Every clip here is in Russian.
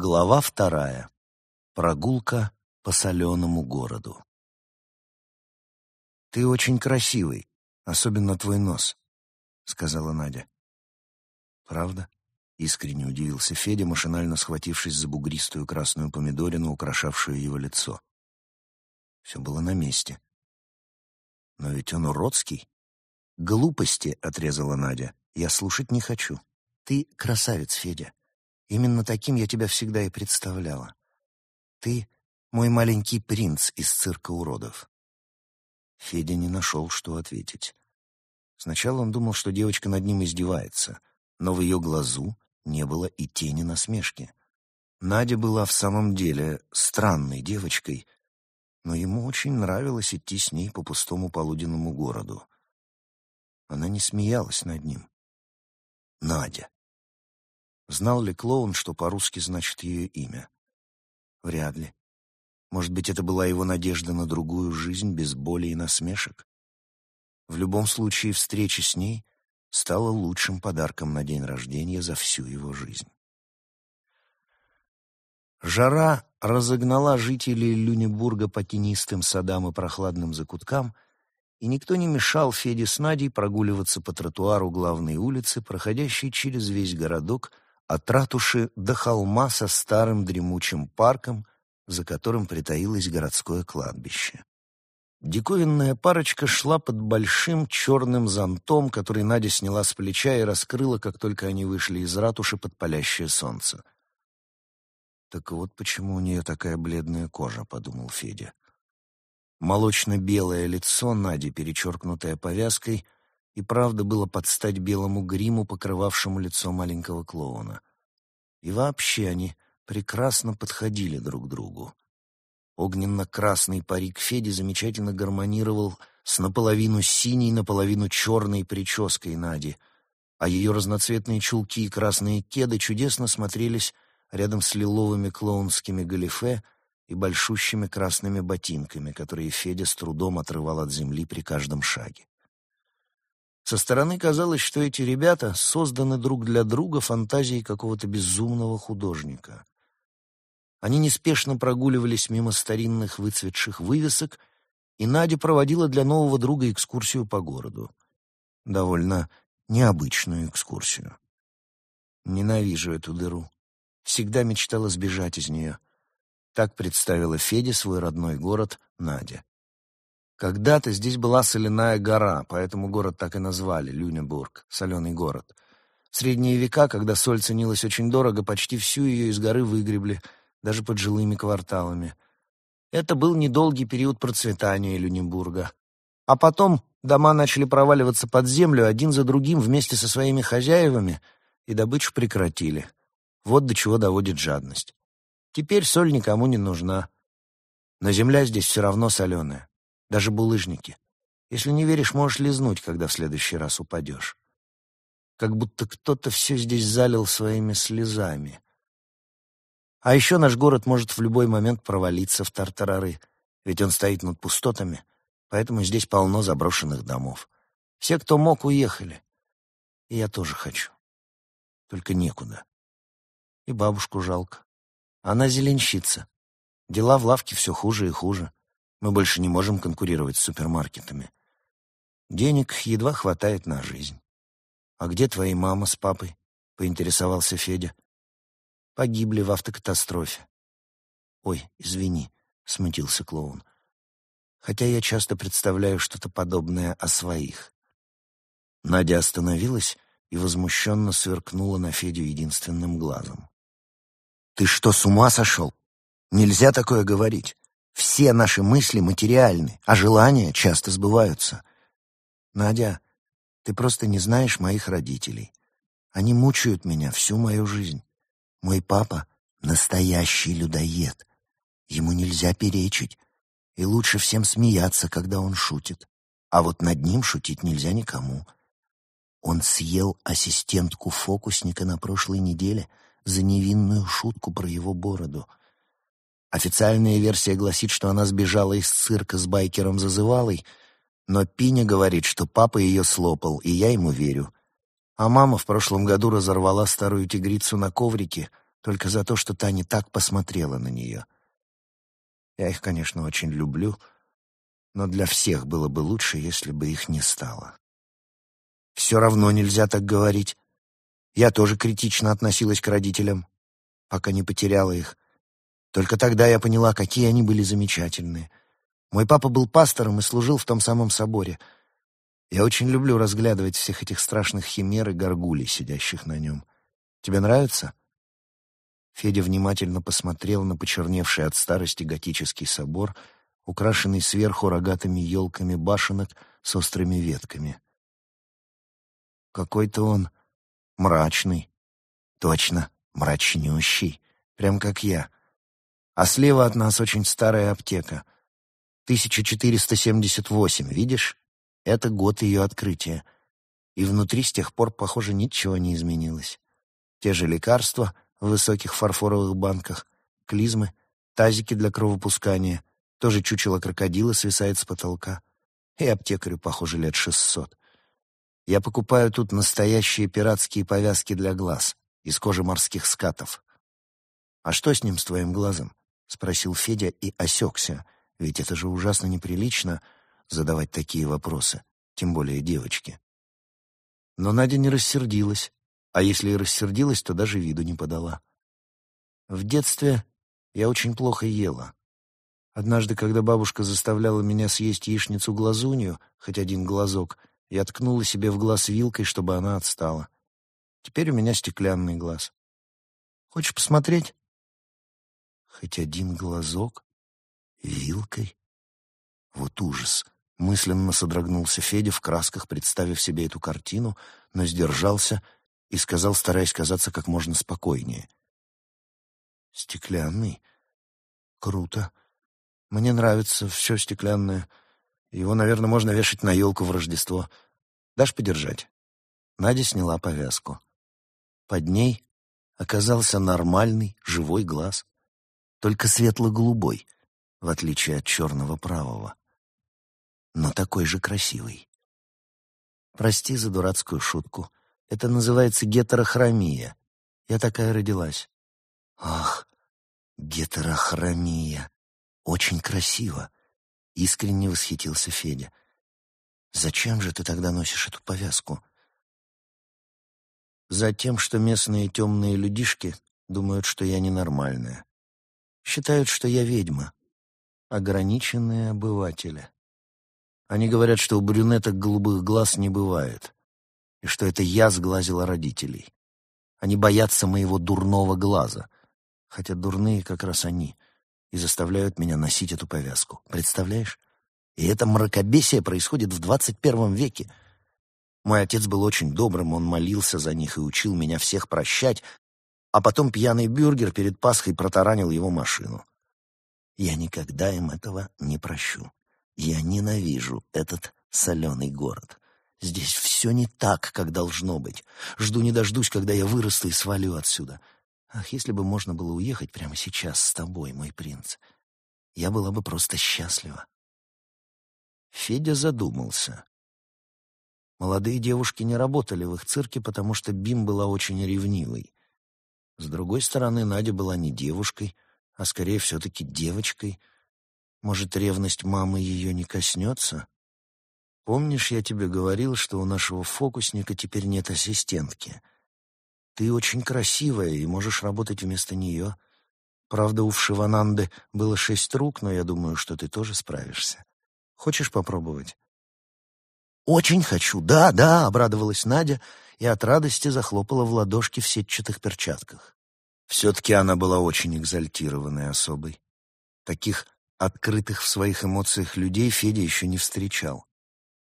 Глава вторая. Прогулка по соленому городу. «Ты очень красивый, особенно твой нос», — сказала Надя. «Правда?» — искренне удивился Федя, машинально схватившись за бугристую красную помидорину, украшавшую его лицо. Все было на месте. «Но ведь он уродский». «Глупости», — отрезала Надя, — «я слушать не хочу». «Ты красавец, Федя. Именно таким я тебя всегда и представляла. Ты — мой маленький принц из цирка уродов». Федя не нашел, что ответить. Сначала он думал, что девочка над ним издевается, но в ее глазу не было и тени насмешки. Надя была в самом деле странной девочкой, но ему очень нравилось идти с ней по пустому полуденному городу. Она не смеялась над ним. Надя. Знал ли клоун, что по-русски значит ее имя? Вряд ли. Может быть, это была его надежда на другую жизнь без боли и насмешек? В любом случае, встреча с ней стала лучшим подарком на день рождения за всю его жизнь. Жара разогнала жителей Люнебурга по тенистым садам и прохладным закуткам, и никто не мешал Феде с Надей прогуливаться по тротуару главной улицы, проходящей через весь городок, от ратуши до холма со старым дремучим парком, за которым притаилось городское кладбище. Диковинная парочка шла под большим черным зонтом, который Надя сняла с плеча и раскрыла, как только они вышли из ратуши под палящее солнце. «Так вот почему у нее такая бледная кожа», — подумал Федя. Молочно-белое лицо Нади, перечеркнутое повязкой — и правда было под стать белому гриму, покрывавшему лицо маленького клоуна. И вообще они прекрасно подходили друг другу. Огненно-красный парик Феди замечательно гармонировал с наполовину синей, наполовину черной прической Нади, а ее разноцветные чулки и красные кеды чудесно смотрелись рядом с лиловыми клоунскими галифе и большущими красными ботинками, которые Федя с трудом отрывал от земли при каждом шаге. Со стороны казалось, что эти ребята созданы друг для друга фантазией какого-то безумного художника. Они неспешно прогуливались мимо старинных выцветших вывесок, и Надя проводила для нового друга экскурсию по городу. Довольно необычную экскурсию. Ненавижу эту дыру. Всегда мечтала сбежать из нее. Так представила Феде свой родной город Надя. Когда-то здесь была соляная гора, поэтому город так и назвали — Люнебург, соленый город. В средние века, когда соль ценилась очень дорого, почти всю ее из горы выгребли, даже под жилыми кварталами. Это был недолгий период процветания Люнебурга. А потом дома начали проваливаться под землю один за другим вместе со своими хозяевами, и добычу прекратили. Вот до чего доводит жадность. Теперь соль никому не нужна. Но земля здесь все равно соленая даже булыжники. Если не веришь, можешь лизнуть, когда в следующий раз упадешь. Как будто кто-то все здесь залил своими слезами. А еще наш город может в любой момент провалиться в тартарары, ведь он стоит над пустотами, поэтому здесь полно заброшенных домов. Все, кто мог, уехали. И я тоже хочу. Только некуда. И бабушку жалко. Она зеленщица. Дела в лавке все хуже и хуже. Мы больше не можем конкурировать с супермаркетами. Денег едва хватает на жизнь. «А где твои мама с папой?» — поинтересовался Федя. «Погибли в автокатастрофе». «Ой, извини», — смутился клоун. «Хотя я часто представляю что-то подобное о своих». Надя остановилась и возмущенно сверкнула на Федю единственным глазом. «Ты что, с ума сошел? Нельзя такое говорить. Все наши мысли материальны, а желания часто сбываются. Надя, ты просто не знаешь моих родителей. Они мучают меня всю мою жизнь. Мой папа — настоящий людоед. Ему нельзя перечить, и лучше всем смеяться, когда он шутит. А вот над ним шутить нельзя никому. Он съел ассистентку фокусника на прошлой неделе за невинную шутку про его бороду — Официальная версия гласит, что она сбежала из цирка с байкером-зазывалой, но Пиня говорит, что папа ее слопал, и я ему верю. А мама в прошлом году разорвала старую тигрицу на коврике, только за то, что та не так посмотрела на нее. Я их, конечно, очень люблю, но для всех было бы лучше, если бы их не стало. Все равно нельзя так говорить. Я тоже критично относилась к родителям, пока не потеряла их. Только тогда я поняла, какие они были замечательные. Мой папа был пастором и служил в том самом соборе. Я очень люблю разглядывать всех этих страшных химер и горгулей, сидящих на нем. Тебе нравится?» Федя внимательно посмотрел на почерневший от старости готический собор, украшенный сверху рогатыми елками башенок с острыми ветками. Какой-то он мрачный. Точно, мрачнющий, прям как я. А слева от нас очень старая аптека. 1478, видишь? Это год ее открытия. И внутри с тех пор, похоже, ничего не изменилось. Те же лекарства в высоких фарфоровых банках, клизмы, тазики для кровопускания, тоже чучело крокодила свисает с потолка. И аптекарю, похоже, лет шестьсот. Я покупаю тут настоящие пиратские повязки для глаз из кожи морских скатов. «А что с ним, с твоим глазом?» — спросил Федя и осекся, ведь это же ужасно неприлично задавать такие вопросы, тем более девочке. Но Надя не рассердилась, а если и рассердилась, то даже виду не подала. В детстве я очень плохо ела. Однажды, когда бабушка заставляла меня съесть яичницу-глазунью, хоть один глазок, я ткнула себе в глаз вилкой, чтобы она отстала. Теперь у меня стеклянный глаз. Хочешь посмотреть? Хоть один глазок? Вилкой? Вот ужас! Мысленно содрогнулся Федя в красках, представив себе эту картину, но сдержался — и сказал, стараясь казаться как можно спокойнее. «Стеклянный? Круто. Мне нравится все стеклянное. Его, наверное, можно вешать на елку в Рождество. Дашь подержать?» Надя сняла повязку. Под ней оказался нормальный, живой глаз, только светло-голубой, в отличие от черного правого, но такой же красивый. Прости за дурацкую шутку. Это называется гетерохромия. Я такая родилась. Ах, гетерохромия. Очень красиво. Искренне восхитился Федя. Зачем же ты тогда носишь эту повязку? Затем, что местные темные людишки думают, что я ненормальная. Считают, что я ведьма. Ограниченные обыватели. Они говорят, что у брюнеток голубых глаз не бывает и что это я сглазила родителей. Они боятся моего дурного глаза, хотя дурные как раз они, и заставляют меня носить эту повязку. Представляешь? И это мракобесие происходит в двадцать первом веке. Мой отец был очень добрым, он молился за них и учил меня всех прощать, а потом пьяный бюргер перед Пасхой протаранил его машину. Я никогда им этого не прощу. Я ненавижу этот соленый город. Здесь все не так, как должно быть. Жду не дождусь, когда я вырасту и свалю отсюда. Ах, если бы можно было уехать прямо сейчас с тобой, мой принц. Я была бы просто счастлива. Федя задумался. Молодые девушки не работали в их цирке, потому что Бим была очень ревнивой. С другой стороны, Надя была не девушкой, а скорее все-таки девочкой. Может, ревность мамы ее не коснется? Помнишь, я тебе говорил, что у нашего фокусника теперь нет ассистентки? Ты очень красивая и можешь работать вместо нее. Правда, у Вшивананды было шесть рук, но я думаю, что ты тоже справишься. Хочешь попробовать?» «Очень хочу, да, да», — обрадовалась Надя и от радости захлопала в ладошки в сетчатых перчатках. Все-таки она была очень экзальтированной особой. Таких открытых в своих эмоциях людей Федя еще не встречал.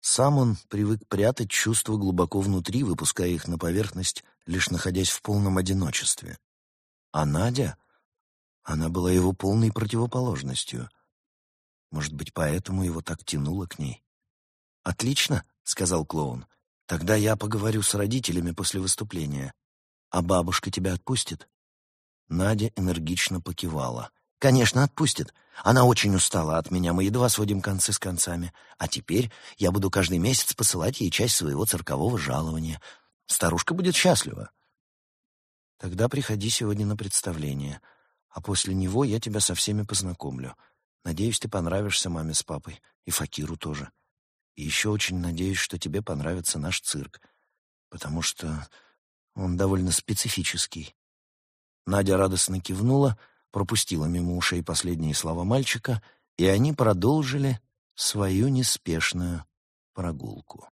Сам он привык прятать чувства глубоко внутри, выпуская их на поверхность, лишь находясь в полном одиночестве. А Надя? Она была его полной противоположностью. Может быть, поэтому его так тянуло к ней. «Отлично», — сказал клоун. «Тогда я поговорю с родителями после выступления. А бабушка тебя отпустит?» Надя энергично покивала. «Конечно, отпустит. Она очень устала от меня, мы едва сводим концы с концами. А теперь я буду каждый месяц посылать ей часть своего циркового жалования. Старушка будет счастлива». Тогда приходи сегодня на представление, а после него я тебя со всеми познакомлю. Надеюсь, ты понравишься маме с папой, и Факиру тоже. И еще очень надеюсь, что тебе понравится наш цирк, потому что он довольно специфический». Надя радостно кивнула, пропустила мимо ушей последние слова мальчика, и они продолжили свою неспешную прогулку.